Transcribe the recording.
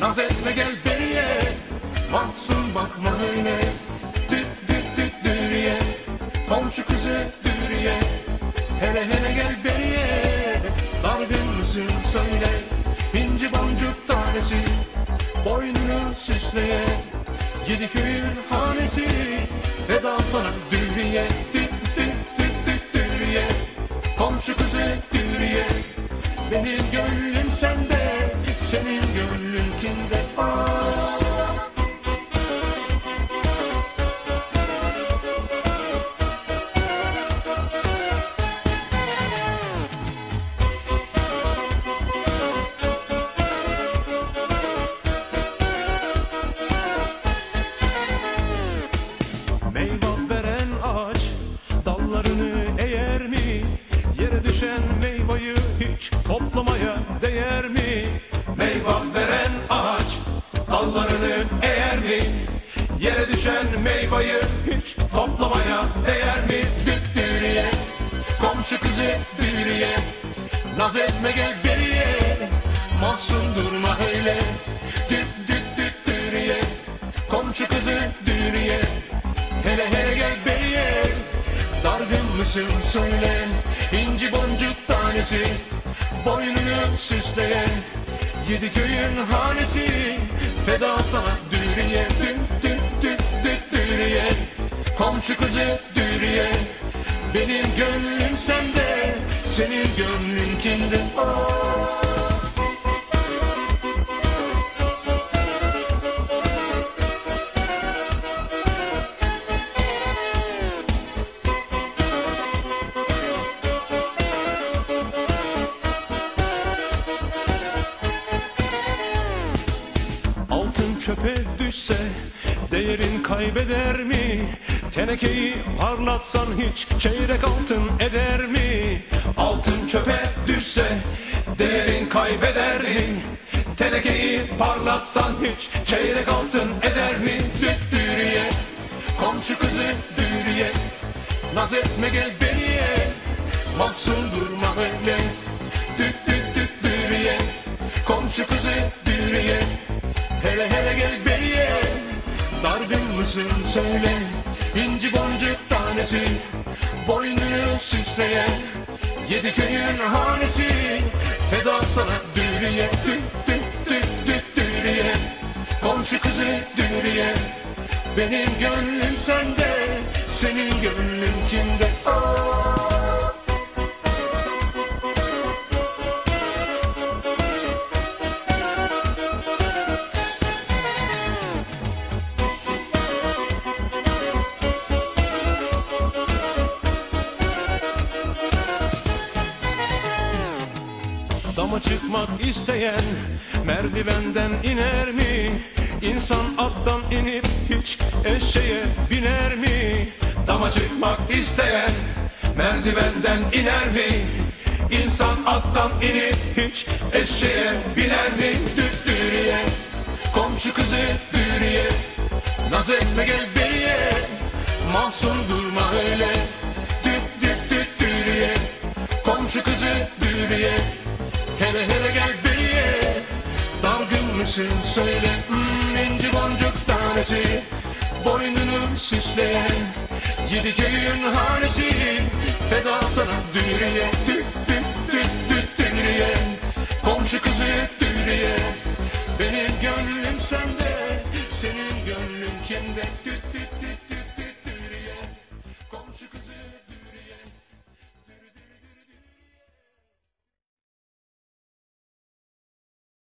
Naz etme gel beriye. Mahzun bakma öyle Düt düt düt dürüye Komşu kızı dürüye Hele hele gel beriye. Dargın mısın söyle. İnci boncuk tanesi. Boynunu süsleye. Yedi köyün hanesi. Feda sana dürüye kimde Aa. Meyve veren ağaç dallarını eğer mi? Yere düşen meyveyi hiç toplamaya değer mi? Meyve düşen meyveyi hiç toplamaya değer mi? Düt dürüye Komşu kızı dürüye Naz etme gel beriye Mahzun durma öyle Düt düt düt dürüye Komşu kızı dürüye Hele hele gel beriye. Dargın mısın söyle İnci boncuk tanesi Boynunu süsleyen Yedi köyün hanesi. Feda sana düt düt dürüye Komşu kızı dürüye Benim gönlüm sende Senin gönlün kimde Aa. Altın çöpe düşse değerin kaybeder mi? Tenekeyi parlatsan hiç çeyrek altın eder mi? Altın çöpe düşse değerin kaybeder mi? Tenekeyi parlatsan hiç çeyrek altın eder mi? Düt dürüye Komşu kızı dürüye Naz etme gel beriye Mahzun durma öyle Düt düt düt dürüye Komşu kızı dürüye Hele hele gel beriye Dargın mısın söyle. İnci boncuk tanesi. Boynunu süsleyen Yedi köyün hanesi. Feda sana dürüye. Düt düt düt düt dürüye. Komşu kızı dürüye. Benim gönlüm sende. Senin gönlün kimde Dama çıkmak isteyen merdivenden iner mi? İnsan attan inip hiç eşeğe biner mi? Dama çıkmak isteyen merdivenden iner mi? İnsan attan inip hiç eşeğe biner mi? Düt dürüye Komşu kızı dürüye Naz etme gel beriye Mahzun durma öyle Düt düt düt dürüye Komşu kızı dürüye Hele hele gel beriye Dargın mısın? Söyle hmm, İnci boncuk tanesi. Boynunu süsleyen Yedi köyün hanesi. Feda sana dürüye Düt düt düt düt dürüye Komşu kızı dürüye Benim gönlüm sende Senin gönlün kimde Düt